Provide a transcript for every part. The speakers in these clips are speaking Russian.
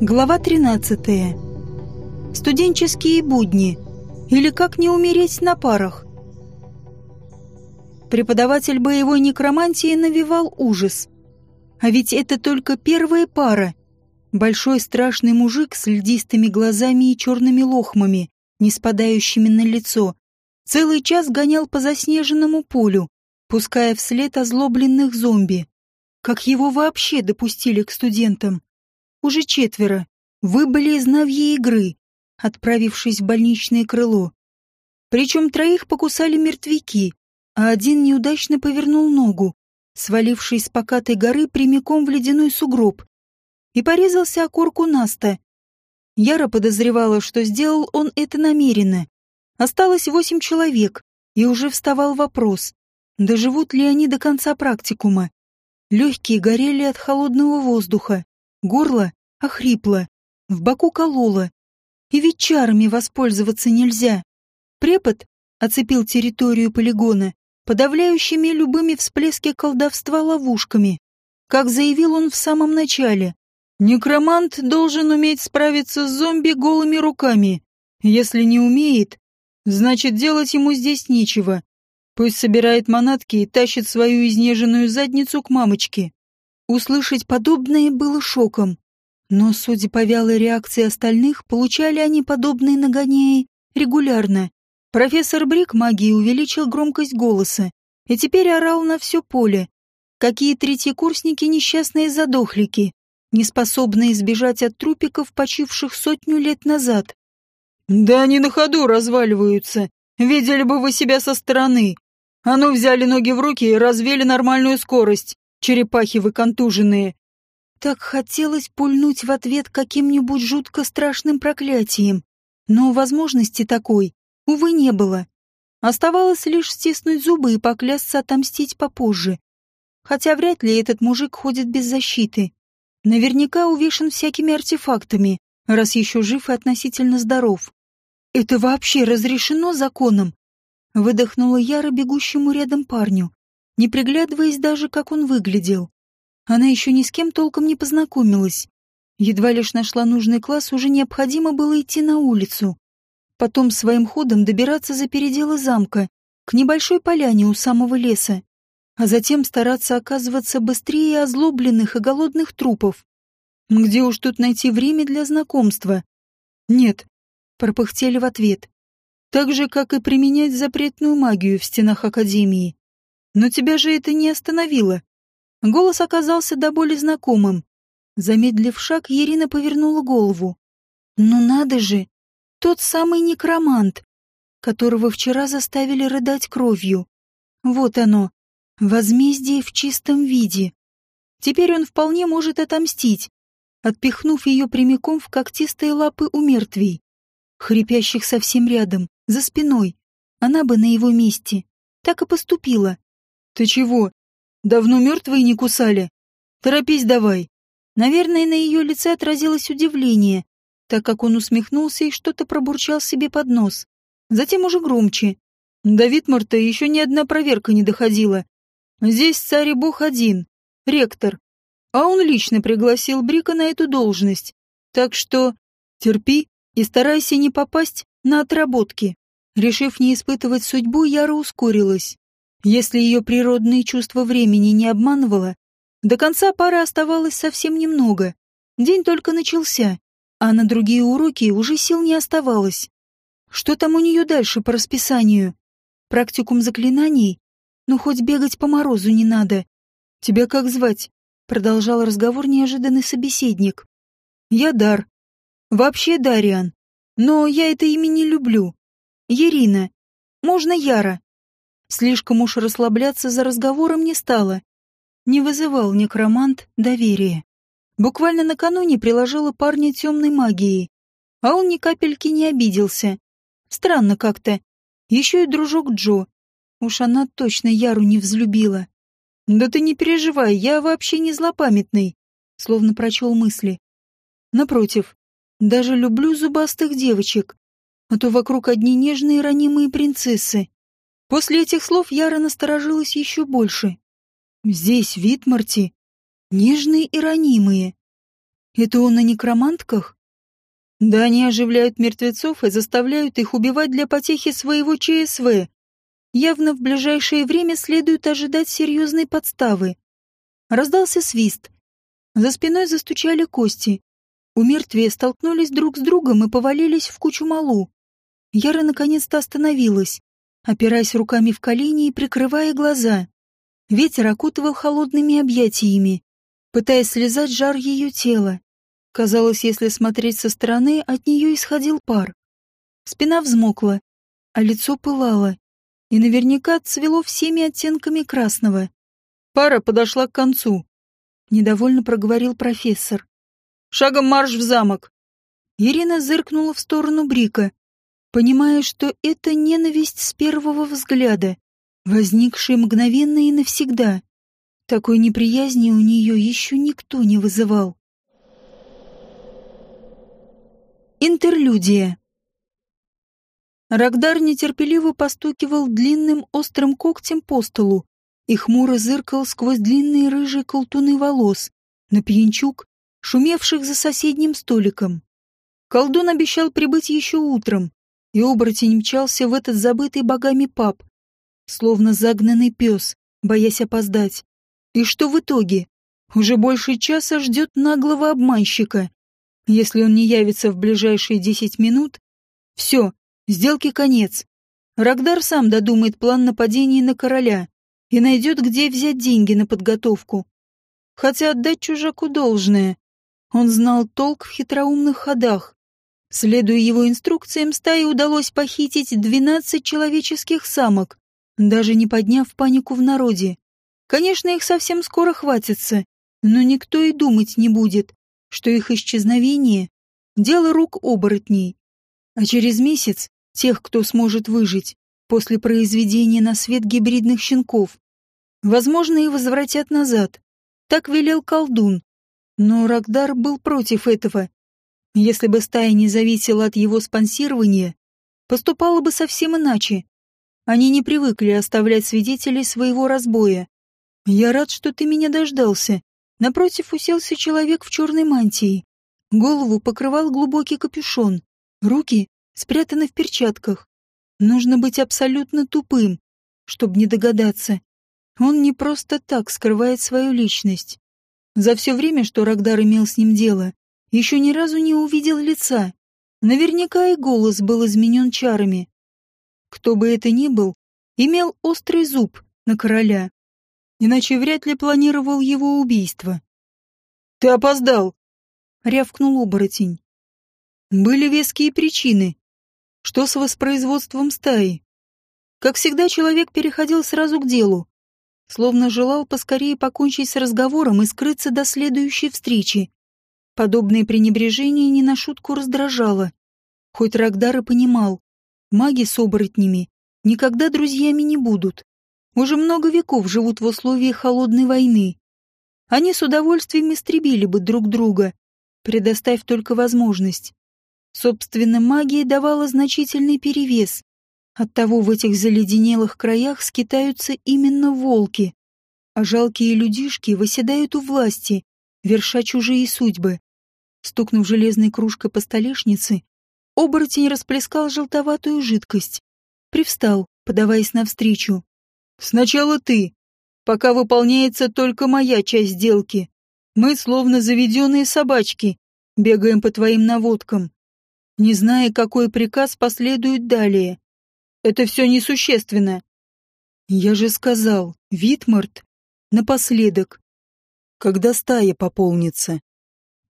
Глава 13. Студенческие будни. Или как не умереть на парах. Преподаватель боевой некромантии навевал ужас. А ведь это только первая пара. Большой страшный мужик с льдистыми глазами и черными лохмами, не спадающими на лицо, целый час гонял по заснеженному полю, пуская вслед озлобленных зомби. Как его вообще допустили к студентам? Уже четверо выбыли из навьей игры, отправившись в больничное крыло. Причем троих покусали мертвяки, а один неудачно повернул ногу, свалившись с покатой горы прямиком в ледяной сугроб, и порезался о корку Наста. Яра подозревала, что сделал он это намеренно. Осталось восемь человек, и уже вставал вопрос, доживут ли они до конца практикума. Легкие горели от холодного воздуха, Горло охрипло, в боку кололо. И ведь чарами воспользоваться нельзя. Препод оцепил территорию полигона, подавляющими любыми всплески колдовства ловушками. Как заявил он в самом начале, некромант должен уметь справиться с зомби голыми руками. Если не умеет, значит делать ему здесь нечего. Пусть собирает манатки и тащит свою изнеженную задницу к мамочке. Услышать подобное было шоком. Но, судя по вялой реакции остальных, получали они подобные нагоняи регулярно. Профессор Брик магии увеличил громкость голоса и теперь орал на все поле. Какие третьекурсники несчастные задохлики, не способные избежать от трупиков, почивших сотню лет назад. «Да они на ходу разваливаются. Видели бы вы себя со стороны. А ну взяли ноги в руки и развели нормальную скорость черепахи вы контуженные. Так хотелось пульнуть в ответ каким-нибудь жутко страшным проклятием, но возможности такой, увы, не было. Оставалось лишь стиснуть зубы и поклясться отомстить попозже. Хотя вряд ли этот мужик ходит без защиты. Наверняка увешан всякими артефактами, раз еще жив и относительно здоров. Это вообще разрешено законом? Выдохнула Яра бегущему рядом парню не приглядываясь даже, как он выглядел. Она еще ни с кем толком не познакомилась. Едва лишь нашла нужный класс, уже необходимо было идти на улицу. Потом своим ходом добираться за переделы замка, к небольшой поляне у самого леса, а затем стараться оказываться быстрее озлобленных и голодных трупов. Где уж тут найти время для знакомства? Нет, пропыхтели в ответ. Так же, как и применять запретную магию в стенах Академии. Но тебя же это не остановило. Голос оказался до боли знакомым. Замедлив шаг, Ирина повернула голову. Ну надо же! Тот самый некромант, которого вчера заставили рыдать кровью. Вот оно, возмездие в чистом виде. Теперь он вполне может отомстить, отпихнув ее прямиком в когтистые лапы у мертвей, хрипящих совсем рядом, за спиной. Она бы на его месте так и поступила. «Ты чего? Давно мертвые не кусали? Торопись давай!» Наверное, на ее лице отразилось удивление, так как он усмехнулся и что-то пробурчал себе под нос. Затем уже громче. До Витмарта еще ни одна проверка не доходила. Здесь царь и бог один, ректор. А он лично пригласил Брика на эту должность. Так что терпи и старайся не попасть на отработки. Решив не испытывать судьбу, Яра ускорилась. Если ее природные чувства времени не обманывало, до конца пары оставалось совсем немного. День только начался, а на другие уроки уже сил не оставалось. Что там у нее дальше по расписанию? Практикум заклинаний? Ну, хоть бегать по морозу не надо. Тебя как звать? Продолжал разговор неожиданный собеседник. Я Дар. Вообще Дариан. Но я это имя не люблю. Ирина. Можно Яра. Слишком уж расслабляться за разговором не стало. Не вызывал некромант доверия. Буквально накануне приложила парня темной магией, а он ни капельки не обиделся. Странно как-то. Еще и дружок Джо. Уж она точно Яру не взлюбила. «Да ты не переживай, я вообще не злопамятный», словно прочел мысли. Напротив, даже люблю зубастых девочек, а то вокруг одни нежные ранимые принцессы. После этих слов Яра насторожилась еще больше. Здесь, в Витмарте, нежные и ранимые. Это он на некромантках? Да они оживляют мертвецов и заставляют их убивать для потехи своего ЧСВ. Явно в ближайшее время следует ожидать серьезной подставы. Раздался свист. За спиной застучали кости. У мертвия столкнулись друг с другом и повалились в кучу малу. Яра наконец-то остановилась, опираясь руками в колени и прикрывая глаза. Ветер окутывал холодными объятиями, пытаясь слезать жар ее тела. Казалось, если смотреть со стороны, от нее исходил пар. Спина взмокла, а лицо пылало, и наверняка цвело всеми оттенками красного. Пара подошла к концу. Недовольно проговорил профессор. «Шагом марш в замок!» Ирина зыркнула в сторону Брика, понимая, что это ненависть с первого взгляда, возникшая мгновенно и навсегда. Такой неприязни у нее еще никто не вызывал. Интерлюдия. Рагдар нетерпеливо постукивал длинным острым когтем по столу и хмуро зыркал сквозь длинные рыжие колтуны волос на пьянчук, шумевших за соседним столиком. Колдун обещал прибыть еще утром, и оборотень мчался в этот забытый богами паб, словно загнанный пес, боясь опоздать. И что в итоге? Уже больше часа ждет наглого обманщика, если он не явится в ближайшие десять минут, все, сделки конец. Рагдар сам додумает план нападения на короля и найдет, где взять деньги на подготовку. Хотя отдать чужаку должное. Он знал толк в хитроумных ходах. Следуя его инструкциям, стае удалось похитить двенадцать человеческих самок, даже не подняв панику в народе. Конечно, их совсем скоро хватится, но никто и думать не будет, что их исчезновение — дело рук оборотней. А через месяц тех, кто сможет выжить после произведения на свет гибридных щенков, возможно, и возвратят назад. Так велел колдун. Но Рагдар был против этого. Если бы стая не зависела от его спонсирования, поступала бы совсем иначе. Они не привыкли оставлять свидетелей своего разбоя. «Я рад, что ты меня дождался», Напротив уселся человек в черной мантии. Голову покрывал глубокий капюшон. Руки спрятаны в перчатках. Нужно быть абсолютно тупым, чтобы не догадаться. Он не просто так скрывает свою личность. За все время, что Рагдар имел с ним дело, еще ни разу не увидел лица. Наверняка и голос был изменен чарами. Кто бы это ни был, имел острый зуб на короля иначе вряд ли планировал его убийство. «Ты опоздал!» — рявкнул оборотень. Были веские причины. Что с воспроизводством стаи? Как всегда, человек переходил сразу к делу, словно желал поскорее покончить с разговором и скрыться до следующей встречи. Подобное пренебрежение не на шутку раздражало. Хоть Рагдар и понимал, маги с оборотнями никогда друзьями не будут уже много веков живут в условиях холодной войны. Они с удовольствием истребили бы друг друга, предоставь только возможность. Собственно, магия давала значительный перевес. Оттого в этих заледенелых краях скитаются именно волки, а жалкие людишки выседают у власти, верша чужие судьбы. Стукнув железной кружкой по столешнице, оборотень расплескал желтоватую жидкость. Привстал, подаваясь навстречу. Сначала ты, пока выполняется только моя часть сделки. Мы, словно заведенные собачки, бегаем по твоим наводкам, не зная, какой приказ последует далее. Это все несущественно. Я же сказал, Витмарт, напоследок, когда стая пополнится.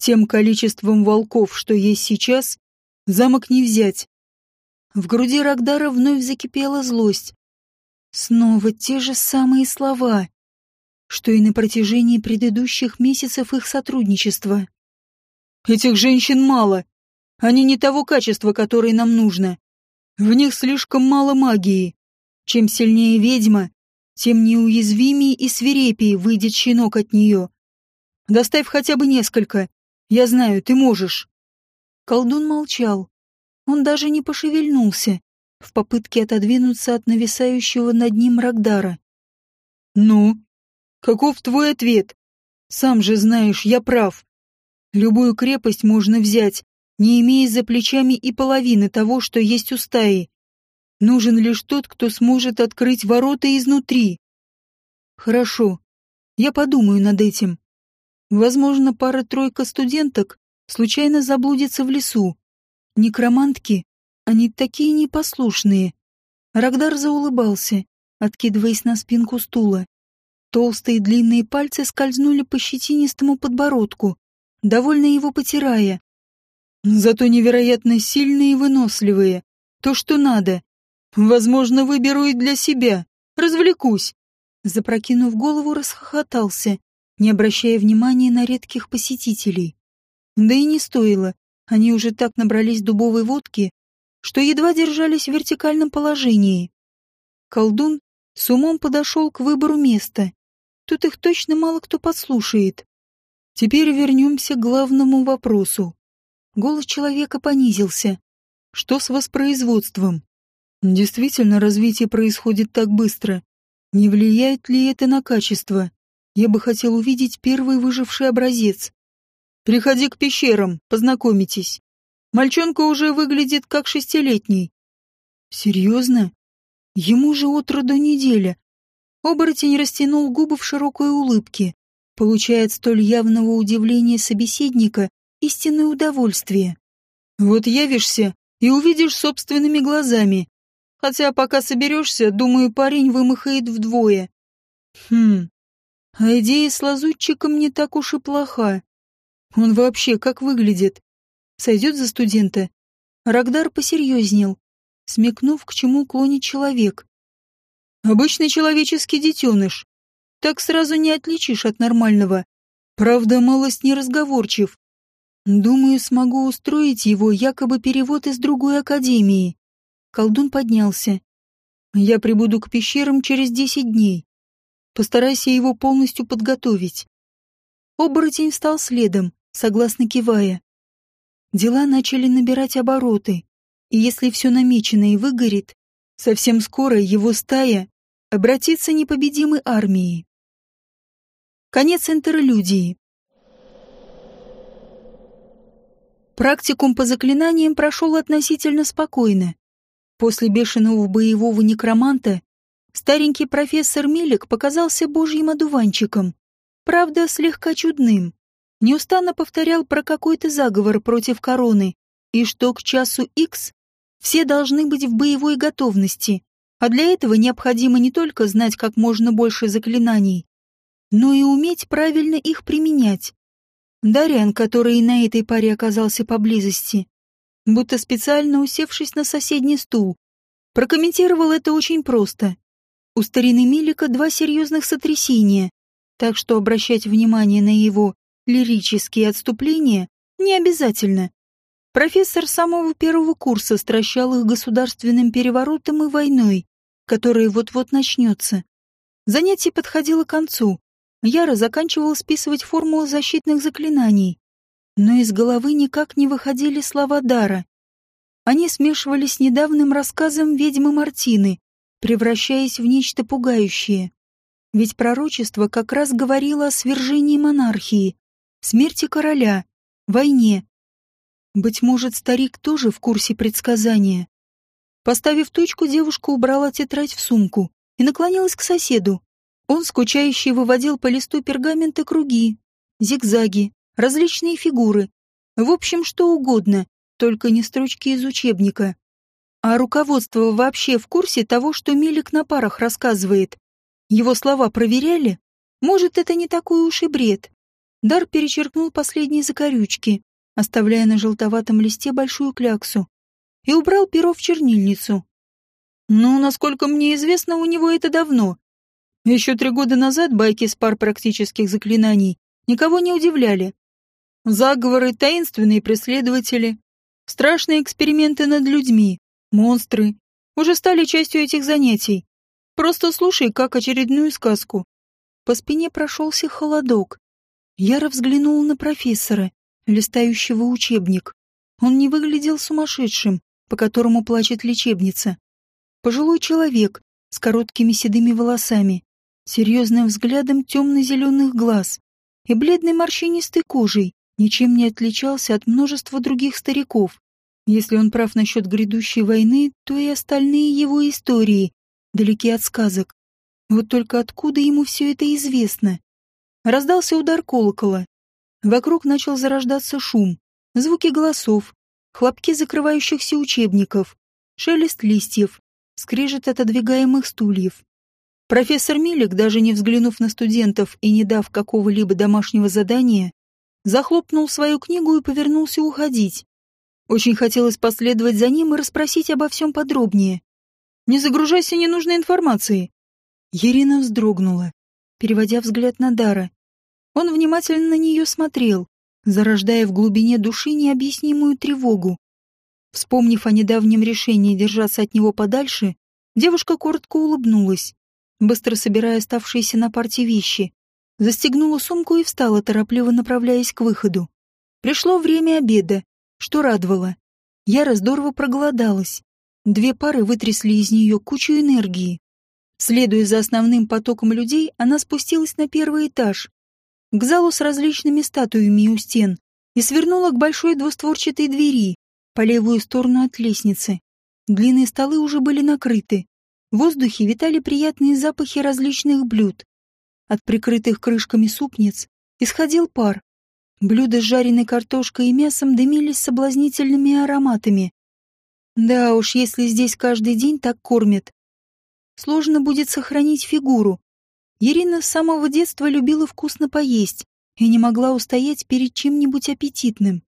Тем количеством волков, что есть сейчас, замок не взять. В груди Рагдара вновь закипела злость. Снова те же самые слова, что и на протяжении предыдущих месяцев их сотрудничества. Этих женщин мало. Они не того качества, которое нам нужно. В них слишком мало магии. Чем сильнее ведьма, тем неуязвимее и свирепее выйдет щенок от нее. Доставь хотя бы несколько. Я знаю, ты можешь. Колдун молчал. Он даже не пошевельнулся, в попытке отодвинуться от нависающего над ним Рагдара. «Ну, каков твой ответ? Сам же знаешь, я прав». Любую крепость можно взять, не имея за плечами и половины того, что есть у стаи. Нужен лишь тот, кто сможет открыть ворота изнутри. Хорошо, я подумаю над этим. Возможно, пара-тройка студенток случайно заблудится в лесу. Некромантки, они такие непослушные. Рагдар заулыбался, откидываясь на спинку стула. Толстые длинные пальцы скользнули по щетинистому подбородку, довольно его потирая. Зато невероятно сильные и выносливые. То, что надо. Возможно, выберу и для себя. Развлекусь. Запрокинув голову, расхохотался, не обращая внимания на редких посетителей. Да и не стоило. Они уже так набрались дубовой водки, что едва держались в вертикальном положении. Колдун с умом подошел к выбору места. Тут их точно мало кто подслушает. Теперь вернемся к главному вопросу. Голос человека понизился. Что с воспроизводством? Действительно, развитие происходит так быстро. Не влияет ли это на качество? Я бы хотел увидеть первый выживший образец. Приходи к пещерам, познакомитесь. Мальчонка уже выглядит как шестилетний. Серьезно? Ему же от роду неделя, Оборотень растянул губы в широкой улыбке, получая от столь явного удивления собеседника истинное удовольствие. «Вот явишься и увидишь собственными глазами. Хотя пока соберешься, думаю, парень вымахает вдвое». «Хм, а идея с лазутчиком не так уж и плоха. Он вообще как выглядит? Сойдет за студента?» Рагдар посерьезнел, смекнув, к чему клонит человек. Обычный человеческий детеныш. Так сразу не отличишь от нормального. Правда, малость неразговорчив. Думаю, смогу устроить его якобы перевод из другой академии. Колдун поднялся. Я прибуду к пещерам через десять дней. Постарайся его полностью подготовить. Оборотень встал следом, согласно кивая. Дела начали набирать обороты, и если все намечено и выгорит, совсем скоро его стая обратиться непобедимой армией. Конец интерлюдии. Практикум по заклинаниям прошел относительно спокойно. После бешеного боевого некроманта старенький профессор Милик показался божьим одуванчиком, правда, слегка чудным. Неустанно повторял про какой-то заговор против короны и что к часу Х все должны быть в боевой готовности, а для этого необходимо не только знать как можно больше заклинаний, но и уметь правильно их применять. Дариан, который и на этой паре оказался поблизости, будто специально усевшись на соседний стул, прокомментировал это очень просто. У старины Милика два серьезных сотрясения, так что обращать внимание на его лирические отступления не обязательно. Профессор самого первого курса стращал их государственным переворотом и войной, которое вот-вот начнется. Занятие подходило к концу. Яра заканчивал списывать формулы защитных заклинаний. Но из головы никак не выходили слова Дара. Они смешивались с недавним рассказом ведьмы Мартины, превращаясь в нечто пугающее. Ведь пророчество как раз говорило о свержении монархии, смерти короля, войне. Быть может, старик тоже в курсе предсказания. Поставив точку, девушка убрала тетрадь в сумку и наклонилась к соседу. Он, скучающий, выводил по листу пергамента круги, зигзаги, различные фигуры. В общем, что угодно, только не строчки из учебника. А руководство вообще в курсе того, что Милик на парах рассказывает. Его слова проверяли? Может, это не такой уж и бред. Дар перечеркнул последние закорючки, оставляя на желтоватом листе большую кляксу и убрал перо в чернильницу. Ну, насколько мне известно, у него это давно. Еще три года назад байки с пар практических заклинаний никого не удивляли. Заговоры, таинственные преследователи, страшные эксперименты над людьми, монстры уже стали частью этих занятий. Просто слушай, как очередную сказку. По спине прошелся холодок. Яра взглянула на профессора, листающего учебник. Он не выглядел сумасшедшим, по которому плачет лечебница. Пожилой человек с короткими седыми волосами, серьезным взглядом темно-зеленых глаз и бледной морщинистой кожей, ничем не отличался от множества других стариков. Если он прав насчет грядущей войны, то и остальные его истории далеки от сказок. Вот только откуда ему все это известно? Раздался удар колокола. Вокруг начал зарождаться шум, звуки голосов, хлопки закрывающихся учебников, шелест листьев, скрежет отодвигаемых стульев. Профессор Милик, даже не взглянув на студентов и не дав какого-либо домашнего задания, захлопнул свою книгу и повернулся уходить. Очень хотелось последовать за ним и расспросить обо всем подробнее. «Не загружайся ненужной информацией!» Ирина вздрогнула, переводя взгляд на Дара. Он внимательно на нее смотрел, зарождая в глубине души необъяснимую тревогу. Вспомнив о недавнем решении держаться от него подальше, девушка коротко улыбнулась, быстро собирая оставшиеся на парте вещи, застегнула сумку и встала, торопливо направляясь к выходу. Пришло время обеда, что радовало. Яра здорово проголодалась. Две пары вытрясли из нее кучу энергии. Следуя за основным потоком людей, она спустилась на первый этаж, к залу с различными статуями у стен, и свернула к большой двустворчатой двери, по левую сторону от лестницы. Длинные столы уже были накрыты. В воздухе витали приятные запахи различных блюд. От прикрытых крышками супниц исходил пар, Блюда с жареной картошкой и мясом дымились соблазнительными ароматами. Да уж, если здесь каждый день так кормят, сложно будет сохранить фигуру. Ирина с самого детства любила вкусно поесть и не могла устоять перед чем-нибудь аппетитным,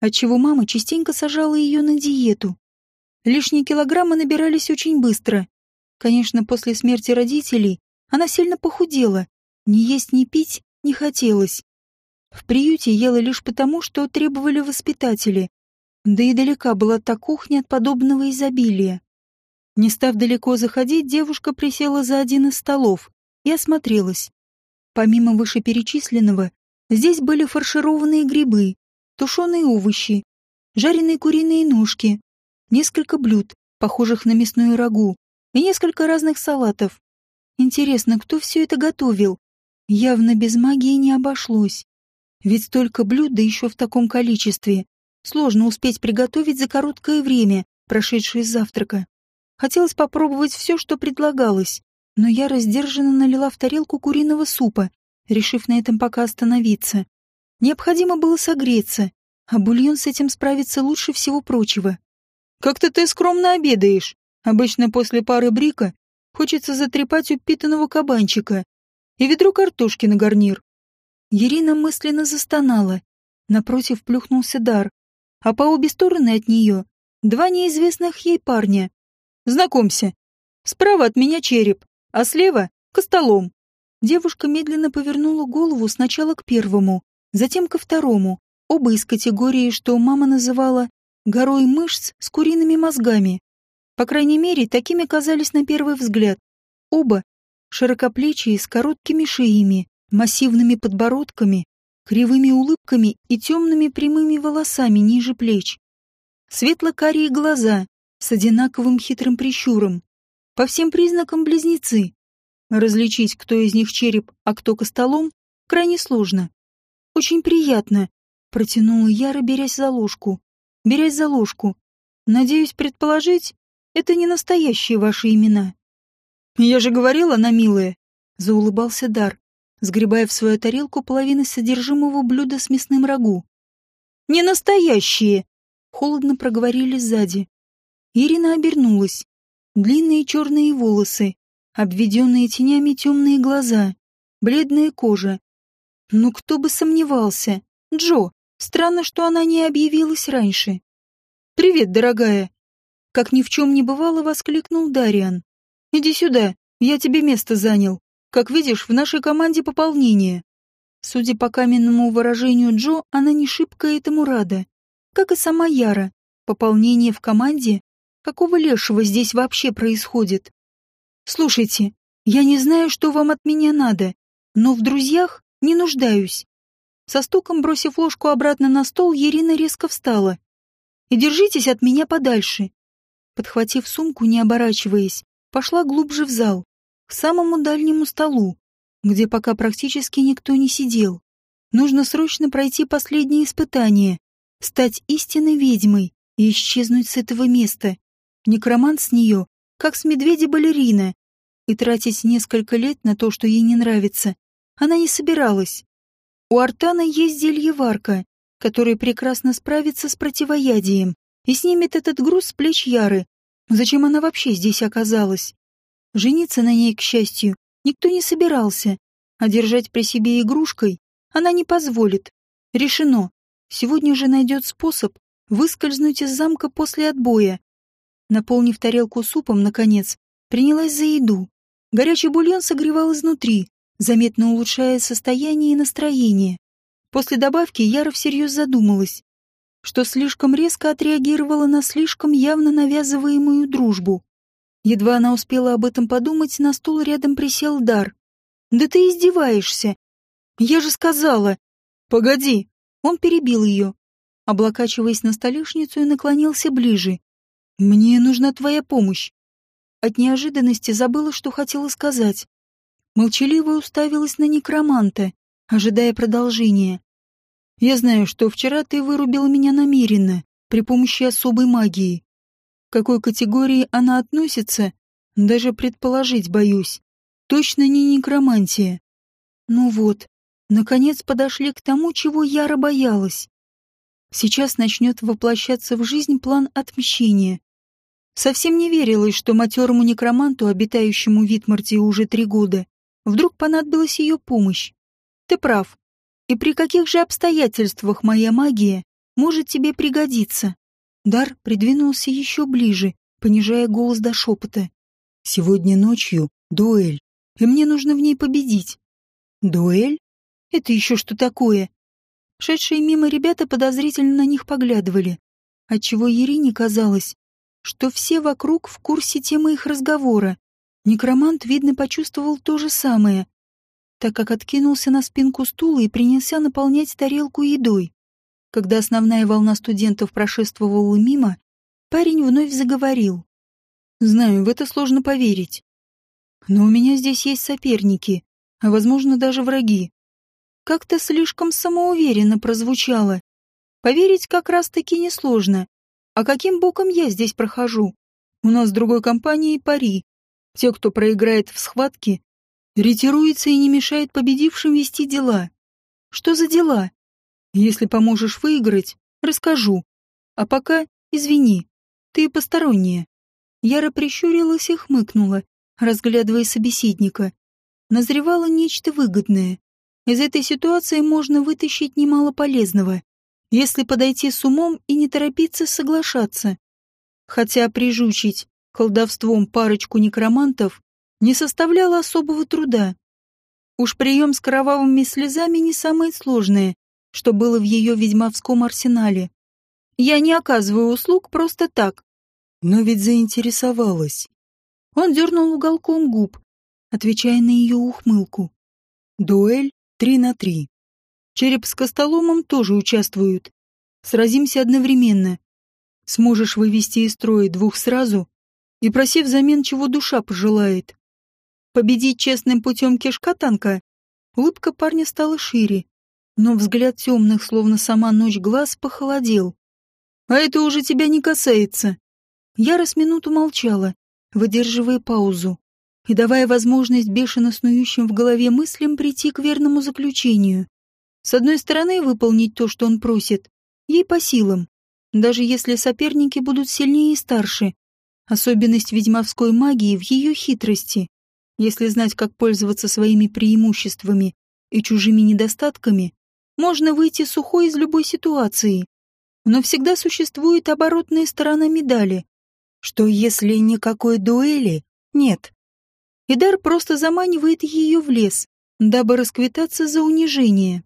отчего мама частенько сажала ее на диету. Лишние килограммы набирались очень быстро. Конечно, после смерти родителей она сильно похудела, ни есть, ни пить не хотелось. В приюте ела лишь потому, что требовали воспитатели, да и далека была та кухня от подобного изобилия. Не став далеко заходить, девушка присела за один из столов и осмотрелась. Помимо вышеперечисленного, здесь были фаршированные грибы, тушеные овощи, жареные куриные ножки, несколько блюд, похожих на мясную рагу, и несколько разных салатов. Интересно, кто все это готовил? Явно без магии не обошлось. Ведь столько блюд, да еще в таком количестве. Сложно успеть приготовить за короткое время, прошедшее с завтрака. Хотелось попробовать все, что предлагалось, но я раздержанно налила в тарелку куриного супа, решив на этом пока остановиться. Необходимо было согреться, а бульон с этим справится лучше всего прочего. «Как-то ты скромно обедаешь. Обычно после пары брика хочется затрепать упитанного кабанчика и ведро картошки на гарнир. Ирина мысленно застонала. Напротив плюхнулся дар, а по обе стороны от нее два неизвестных ей парня. «Знакомься. Справа от меня череп, а слева — костолом». Девушка медленно повернула голову сначала к первому, затем ко второму, оба из категории, что мама называла «горой мышц с куриными мозгами». По крайней мере, такими казались на первый взгляд. Оба широкоплечие с короткими шеями, массивными подбородками, кривыми улыбками и темными прямыми волосами ниже плеч. Светло-карие глаза с одинаковым хитрым прищуром. По всем признакам близнецы. Различить, кто из них череп, а кто костолом, крайне сложно. Очень приятно, протянула Яра, берясь за ложку. Берясь за ложку. Надеюсь предположить, это не настоящие ваши имена. Я же говорила, она милая, заулыбался Дар сгребая в свою тарелку половину содержимого блюда с мясным рагу. «Не настоящие!» — холодно проговорили сзади. Ирина обернулась. Длинные черные волосы, обведенные тенями темные глаза, бледная кожа. Ну кто бы сомневался. Джо, странно, что она не объявилась раньше. «Привет, дорогая!» Как ни в чем не бывало, воскликнул Дариан. «Иди сюда, я тебе место занял». Как видишь, в нашей команде пополнение. Судя по каменному выражению Джо, она не шибко этому рада. Как и сама Яра. Пополнение в команде? Какого лешего здесь вообще происходит? Слушайте, я не знаю, что вам от меня надо, но в друзьях не нуждаюсь. Со стуком бросив ложку обратно на стол, Ирина резко встала. И держитесь от меня подальше. Подхватив сумку, не оборачиваясь, пошла глубже в зал к самому дальнему столу, где пока практически никто не сидел. Нужно срочно пройти последнее испытание, стать истинной ведьмой и исчезнуть с этого места. Некромант с нее, как с медведя-балерина. И тратить несколько лет на то, что ей не нравится, она не собиралась. У Артана есть зельеварка, которая прекрасно справится с противоядием и снимет этот груз с плеч Яры. Зачем она вообще здесь оказалась? Жениться на ней, к счастью, никто не собирался, а держать при себе игрушкой она не позволит. Решено. Сегодня же найдет способ выскользнуть из замка после отбоя. Наполнив тарелку супом, наконец, принялась за еду. Горячий бульон согревал изнутри, заметно улучшая состояние и настроение. После добавки Яра всерьез задумалась, что слишком резко отреагировала на слишком явно навязываемую дружбу. Едва она успела об этом подумать, на стул рядом присел Дар. «Да ты издеваешься! Я же сказала!» «Погоди!» Он перебил ее, облокачиваясь на столешницу и наклонился ближе. «Мне нужна твоя помощь». От неожиданности забыла, что хотела сказать. Молчаливо уставилась на некроманта, ожидая продолжения. «Я знаю, что вчера ты вырубил меня намеренно, при помощи особой магии. Какой категории она относится, даже предположить боюсь. Точно не некромантия. Ну вот, наконец подошли к тому, чего Яра боялась. Сейчас начнет воплощаться в жизнь план отмщения. Совсем не верилось, что матерому некроманту, обитающему в Витмарте уже три года, вдруг понадобилась ее помощь. Ты прав. И при каких же обстоятельствах моя магия может тебе пригодиться? Дар придвинулся еще ближе, понижая голос до шепота. Сегодня ночью дуэль, и мне нужно в ней победить. Дуэль? Это еще что такое? Шедшие мимо ребята подозрительно на них поглядывали, отчего Ерине казалось, что все вокруг в курсе темы их разговора. Некромант, видно, почувствовал то же самое, так как откинулся на спинку стула и принялся наполнять тарелку едой. Когда основная волна студентов прошествовала мимо, парень вновь заговорил. «Знаю, в это сложно поверить. Но у меня здесь есть соперники, а, возможно, даже враги. Как-то слишком самоуверенно прозвучало. Поверить как раз-таки несложно. А каким боком я здесь прохожу? У нас в другой компании пари. Те, кто проиграет в схватке, ретируется и не мешает победившим вести дела. Что за дела? Если поможешь выиграть, расскажу. А пока, извини, ты посторонняя. Яра прищурилась и хмыкнула, разглядывая собеседника. Назревало нечто выгодное. Из этой ситуации можно вытащить немало полезного если подойти с умом и не торопиться соглашаться. Хотя прижучить колдовством парочку некромантов не составляло особого труда. Уж прием с кровавыми слезами не самое сложное, что было в ее ведьмовском арсенале. Я не оказываю услуг просто так. Но ведь заинтересовалась. Он дернул уголком губ, отвечая на ее ухмылку. Дуэль три на три. Череп с костоломом тоже участвуют. Сразимся одновременно. Сможешь вывести из строя двух сразу и проси взамен, чего душа пожелает. Победить честным путем кишка танка? Улыбка парня стала шире, но взгляд темных, словно сама ночь глаз, похолодел. А это уже тебя не касается. Я раз минуту молчала, выдерживая паузу и давая возможность бешено снующим в голове мыслям прийти к верному заключению. С одной стороны, выполнить то, что он просит, ей по силам, даже если соперники будут сильнее и старше. Особенность ведьмовской магии в ее хитрости. Если знать, как пользоваться своими преимуществами и чужими недостатками, можно выйти сухой из любой ситуации. Но всегда существует оборотная сторона медали. Что если никакой дуэли нет? Идар просто заманивает ее в лес, дабы расквитаться за унижение.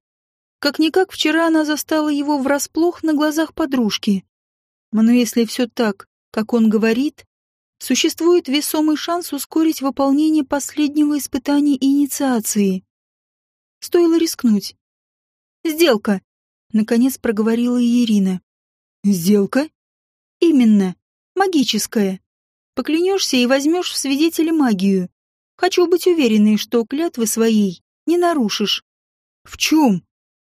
Как-никак вчера она застала его врасплох на глазах подружки. Но если все так, как он говорит, существует весомый шанс ускорить выполнение последнего испытания инициации. Стоило рискнуть. «Сделка», — наконец проговорила Ирина. «Сделка?» «Именно. Магическая. Поклянешься и возьмешь в свидетели магию. Хочу быть уверенной, что клятвы своей не нарушишь». «В чем?»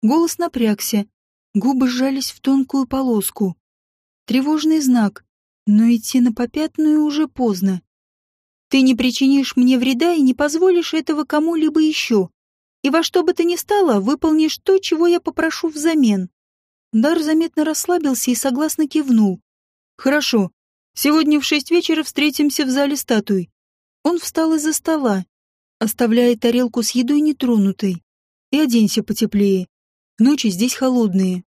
Голос напрягся, губы сжались в тонкую полоску. Тревожный знак, но идти на попятную уже поздно. Ты не причинишь мне вреда и не позволишь этого кому-либо еще. И во что бы то ни стало, выполнишь то, чего я попрошу взамен. Дар заметно расслабился и согласно кивнул. Хорошо. Сегодня в шесть вечера встретимся в зале статуй. Он встал из-за стола, оставляя тарелку с едой нетронутой. И оденься потеплее. Ночи здесь холодные.